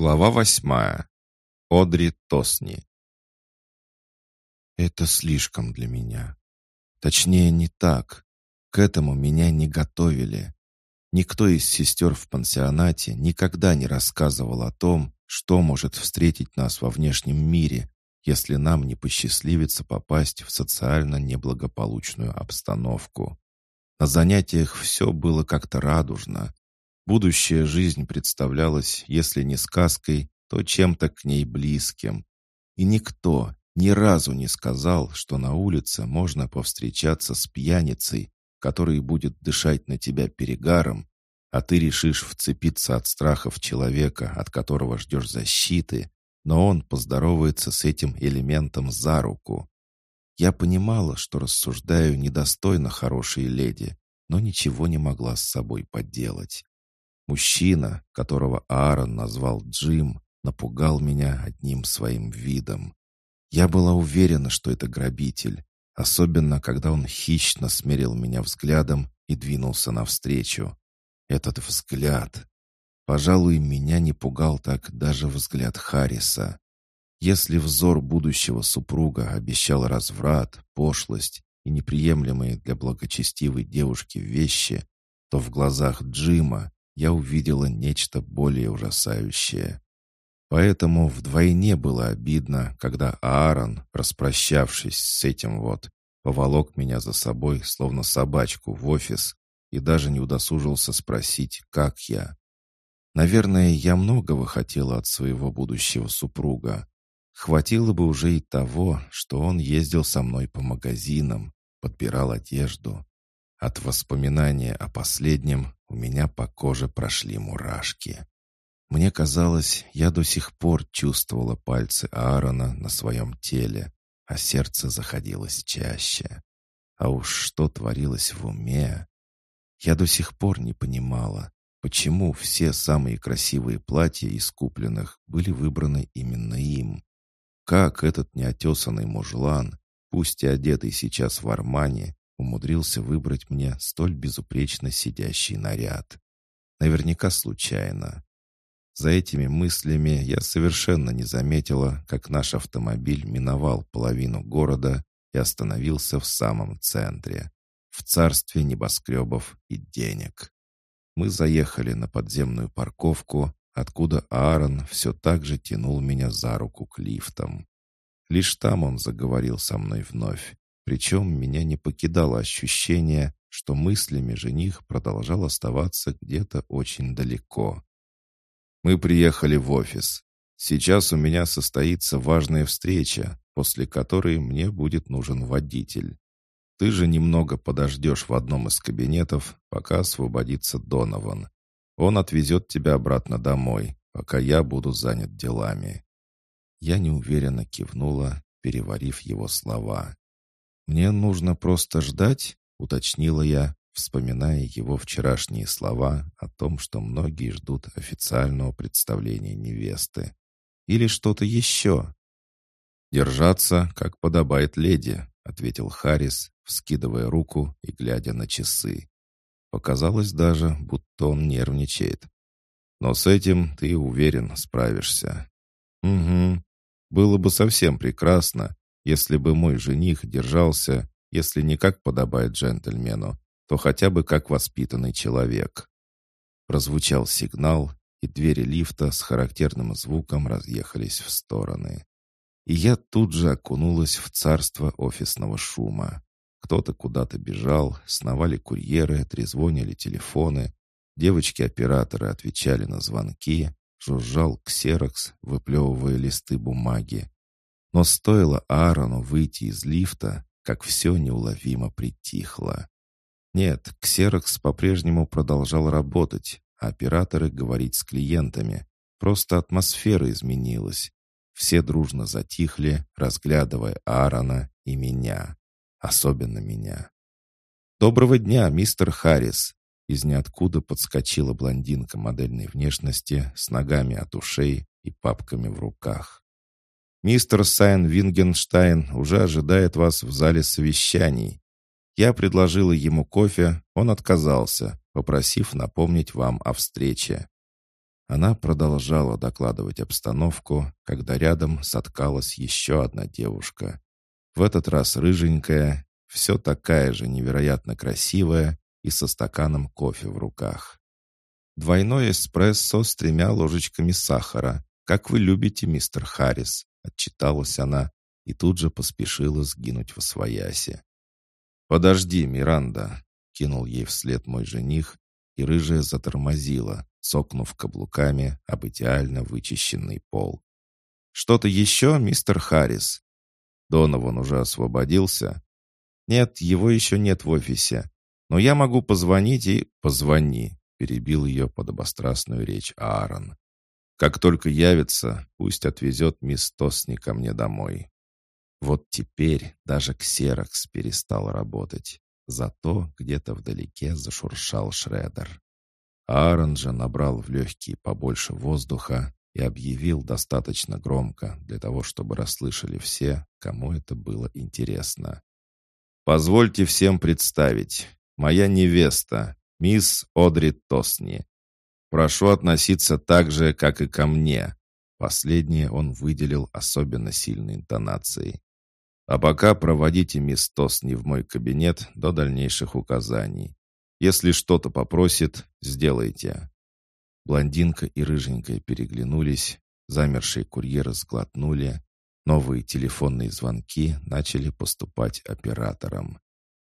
Глава восьмая. Одри Тосни. Это слишком для меня. Точнее, не так. К этому меня не готовили. Никто из сестер в пансионате никогда не рассказывал о том, что может встретить нас во внешнем мире, если нам не посчастливится попасть в социально неблагополучную обстановку. На занятиях все было как-то радужно, Будущая жизнь представлялась, если не сказкой, то чем-то к ней близким. И никто ни разу не сказал, что на улице можно повстречаться с пьяницей, который будет дышать на тебя перегаром, а ты решишь вцепиться от страха в человека, от которого ждешь защиты, но он поздоровается с этим элементом за руку. Я понимала, что рассуждаю недостойно хорошей леди, но ничего не могла с собой поделать. Мужчина, которого Аарон назвал Джим, напугал меня одним своим видом. Я была уверена, что это грабитель, особенно когда он хищно смерил меня взглядом и двинулся навстречу. Этот взгляд. Пожалуй, меня не пугал так даже взгляд Харриса. Если взор будущего супруга обещал разврат, пошлость и неприемлемые для благочестивой девушки вещи, то в глазах Джима я увидела нечто более ужасающее. Поэтому вдвойне было обидно, когда Аарон, распрощавшись с этим вот, поволок меня за собой, словно собачку, в офис и даже не удосужился спросить, как я. Наверное, я многого хотела от своего будущего супруга. Хватило бы уже и того, что он ездил со мной по магазинам, подбирал одежду. От воспоминания о последнем у меня по коже прошли мурашки. Мне казалось, я до сих пор чувствовала пальцы Аарона на своем теле, а сердце заходилось чаще. А уж что творилось в уме? Я до сих пор не понимала, почему все самые красивые платья из купленных были выбраны именно им. Как этот неотесанный мужлан, пусть и одетый сейчас в Армане, умудрился выбрать мне столь безупречно сидящий наряд. Наверняка случайно. За этими мыслями я совершенно не заметила, как наш автомобиль миновал половину города и остановился в самом центре, в царстве небоскребов и денег. Мы заехали на подземную парковку, откуда Аарон все так же тянул меня за руку к лифтам. Лишь там он заговорил со мной вновь, причем меня не покидало ощущение, что мыслями жених продолжал оставаться где-то очень далеко. «Мы приехали в офис. Сейчас у меня состоится важная встреча, после которой мне будет нужен водитель. Ты же немного подождешь в одном из кабинетов, пока освободится Донован. Он отвезет тебя обратно домой, пока я буду занят делами». Я неуверенно кивнула, переварив его слова. «Мне нужно просто ждать?» — уточнила я, вспоминая его вчерашние слова о том, что многие ждут официального представления невесты. «Или что-то еще?» «Держаться, как подобает леди», — ответил Харрис, вскидывая руку и глядя на часы. Показалось даже, будто он нервничает. «Но с этим ты, уверен, справишься». «Угу. Было бы совсем прекрасно, если бы мой жених держался, если не как подобает джентльмену, то хотя бы как воспитанный человек. Прозвучал сигнал, и двери лифта с характерным звуком разъехались в стороны. И я тут же окунулась в царство офисного шума. Кто-то куда-то бежал, сновали курьеры, трезвонили телефоны, девочки-операторы отвечали на звонки, жужжал ксерокс, выплевывая листы бумаги. Но стоило Аарону выйти из лифта, как все неуловимо притихло. Нет, Ксерокс по-прежнему продолжал работать, а операторы говорить с клиентами. Просто атмосфера изменилась. Все дружно затихли, разглядывая Аарона и меня. Особенно меня. «Доброго дня, мистер Харрис!» Из ниоткуда подскочила блондинка модельной внешности с ногами от ушей и папками в руках. Мистер Сайн Витгенштайн уже ожидает вас в зале совещаний. Я предложила ему кофе, он отказался, попросив напомнить вам о встрече. Она продолжала докладывать обстановку, когда рядом соткалась еще одна девушка. В этот раз рыженькая, все такая же невероятно красивая и со стаканом кофе в руках. «Двойной эспрессо с тремя ложечками сахара. Как вы любите, мистер Харрис», — отчиталась она и тут же поспешила сгинуть во свояси. «Подожди, Миранда!» — кинул ей вслед мой жених, и рыжая затормозила, сокнув каблуками об идеально вычищенный пол. «Что-то еще, мистер Харрис?» Донован уже освободился. «Нет, его еще нет в офисе. Но я могу позвонить и...» «Позвони», — перебил ее подобострастную речь Аарон. «Как только явится, пусть отвезет мисс Тосни ко мне домой. Вот теперь даже ксерокс перестал работать. Зато где-то вдалеке зашуршал шредер. Аарон же набрал в легкие побольше воздуха и объявил достаточно громко для того, чтобы расслышали все, кому это было интересно. «Позвольте всем представить. Моя невеста, мисс Одри Тосни. Прошу относиться так же, как и ко мне». Последнее он выделил особенно сильной интонацией. А пока проводите мисс Тосни в мой кабинет до дальнейших указаний. Если что-то попросит, сделайте». Блондинка и рыженькая переглянулись, замершие курьеры сглотнули, новые телефонные звонки начали поступать операторам.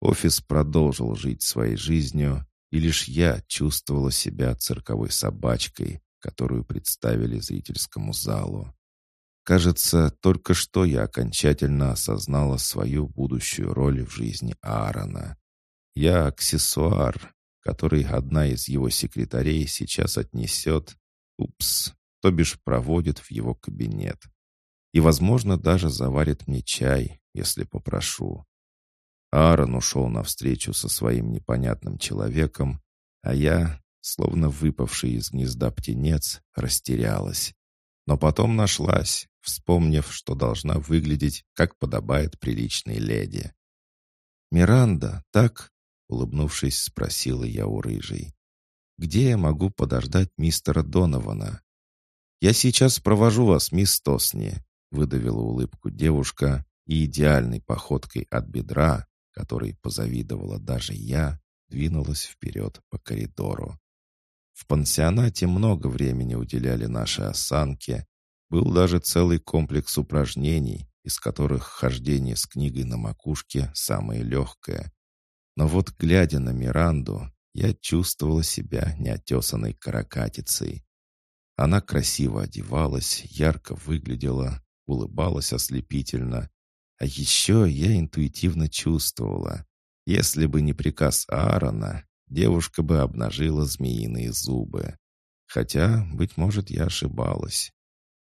Офис продолжил жить своей жизнью, и лишь я чувствовала себя цирковой собачкой, которую представили зрительскому залу. Кажется, только что я окончательно осознала свою будущую роль в жизни Аарона. Я аксессуар, который одна из его секретарей сейчас отнесет, упс, то бишь проводит в его кабинет. И, возможно, даже заварит мне чай, если попрошу. Аарон ушел навстречу со своим непонятным человеком, а я, словно выпавший из гнезда птенец, растерялась. Но потом нашлась, вспомнив, что должна выглядеть, как подобает приличной леди. «Миранда, так?» — улыбнувшись, спросила я у рыжей. «Где я могу подождать мистера Донована?» «Я сейчас провожу вас, мисс Тосни», — выдавила улыбку девушка и идеальной походкой от бедра, которой позавидовала даже я, двинулась вперед по коридору. В пансионате много времени уделяли нашей осанке, был даже целый комплекс упражнений, из которых хождение с книгой на макушке самое легкое. Но вот, глядя на Миранду, я чувствовала себя неотесанной каракатицей. Она красиво одевалась, ярко выглядела, улыбалась ослепительно. А еще я интуитивно чувствовала, если бы не приказ Аарона, девушка бы обнажила змеиные зубы. Хотя, быть может, я ошибалась.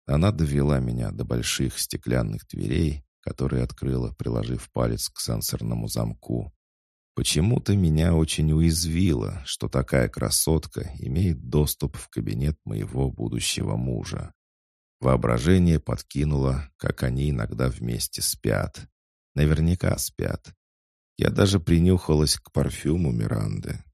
Она довела меня до больших стеклянных дверей, которые открыла, приложив палец к сенсорному замку. Почему-то меня очень уязвило, что такая красотка имеет доступ в кабинет моего будущего мужа. Воображение подкинуло, как они иногда вместе спят. Наверняка спят. Я даже принюхалась к парфюму Миранды.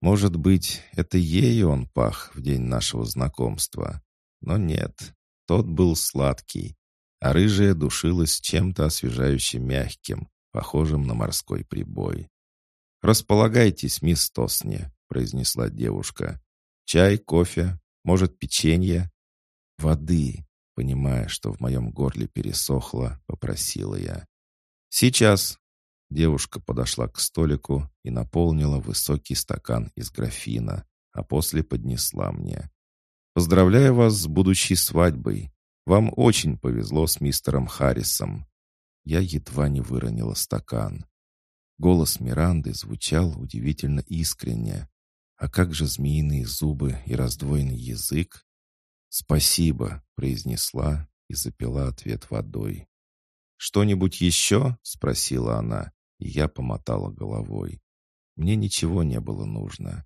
Может быть, это ею он пах в день нашего знакомства. Но нет, тот был сладкий, а рыжая душилась чем-то освежающим мягким, похожим на морской прибой. «Располагайтесь, мисс Тосни», — произнесла девушка. «Чай, кофе, может, печенье?» «Воды», — понимая, что в моем горле пересохло, попросила я. «Сейчас». Девушка подошла к столику и наполнила высокий стакан из графина, а после поднесла мне. Поздравляю вас с будущей свадьбой. Вам очень повезло с мистером Харрисом». Я едва не выронила стакан. Голос Миранды звучал удивительно искренне. А как же змеиные зубы и раздвоенный язык? «Спасибо», — произнесла и запила ответ водой. «Что-нибудь еще?» — спросила она, и я помотала головой. Мне ничего не было нужно.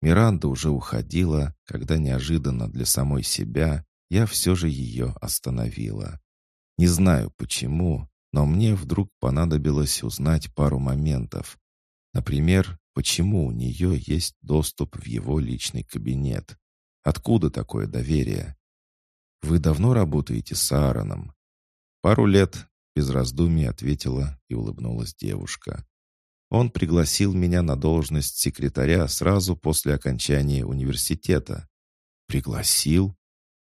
Миранда уже уходила, когда неожиданно для самой себя я все же ее остановила. Не знаю почему, но мне вдруг понадобилось узнать пару моментов. Например, почему у нее есть доступ в его личный кабинет. Откуда такое доверие? Вы давно работаете с Аароном? Пару лет, без раздумий ответила и улыбнулась девушка. Он пригласил меня на должность секретаря сразу после окончания университета. Пригласил?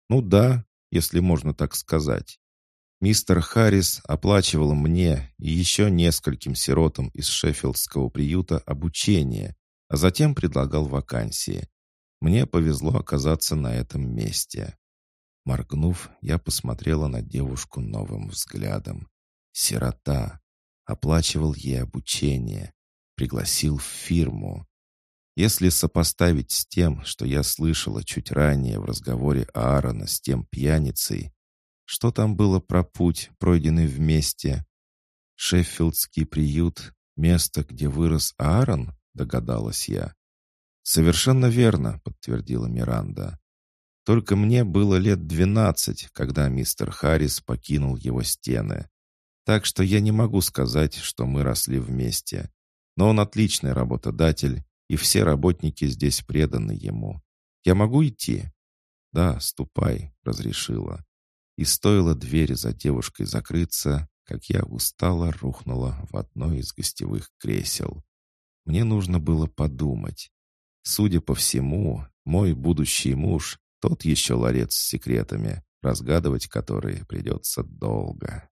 Ну да, если можно так сказать. Мистер Харрис оплачивал мне и еще нескольким сиротам из Шеффилдского приюта обучение, а затем предлагал вакансии. Мне повезло оказаться на этом месте. Моргнув, я посмотрела на девушку новым взглядом. Сирота. Оплачивал ей обучение. Пригласил в фирму. Если сопоставить с тем, что я слышала чуть ранее в разговоре Аарона с тем пьяницей, что там было про путь, пройденный вместе? Шеффилдский приют — место, где вырос Аарон, догадалась я. «Совершенно верно», — подтвердила Миранда. «Только мне было лет двенадцать, когда мистер Харрис покинул его стены. Так что я не могу сказать, что мы росли вместе. Но он отличный работодатель, и все работники здесь преданы ему. Я могу идти?» «Да, ступай», — разрешила. И стоило двери за девушкой закрыться, как я устало рухнула в одно из гостевых кресел. Мне нужно было подумать. Судя по всему, мой будущий муж — тот еще ларец с секретами, разгадывать которые придется долго.